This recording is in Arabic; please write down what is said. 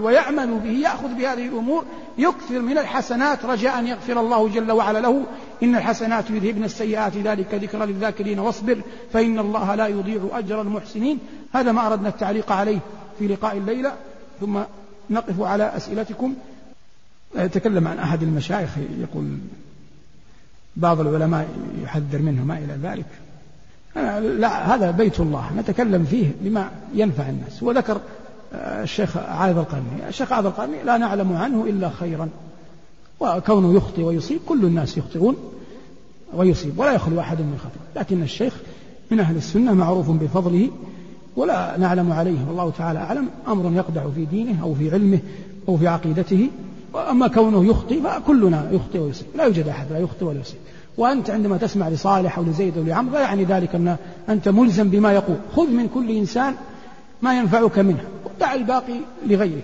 ويعمل به يأخذ بهذه الأمور يكثر من الحسنات رجاء أن يغفر الله جل وعلا له. إن الحسنات يذهبن السيئات ذلك ذكرى للذاكرين واصبر فإن الله لا يضيع أجر المحسنين. هذا ما أردنا التعليق عليه في لقاء الليلة. ثم نقف على أسئلتكم. يتكلم عن أحد المشايخ يقول بعض العلماء يحذر منه ما إلى ذلك. لا هذا بيت الله. نتكلم فيه بما ينفع الناس. وذكر آه، الشيخ عايض القرني. الشيخ عايض القرني لا نعلم عنه إلا خيرا. وكونه يخطئ ويصيب كل الناس يخطئون ويصيب ولا يخلو أحد من خطأ لكن الشيخ من أهل السنة معروف بفضله ولا نعلم عليه والله تعالى أعلم أمر يقدح في دينه أو في علمه أو في عقيدته. وأما كونه يخطئ فكلنا يخطئ ويصيب. لا يوجد أحد لا يخطئ ولا يصيب. وأنت عندما تسمع لصالح أو لزيد أو لعمر لا يعني ذلك أن أنت ملزم بما يقول. خذ من كل إنسان ما ينفعك منه. ودع الباقي لغيره.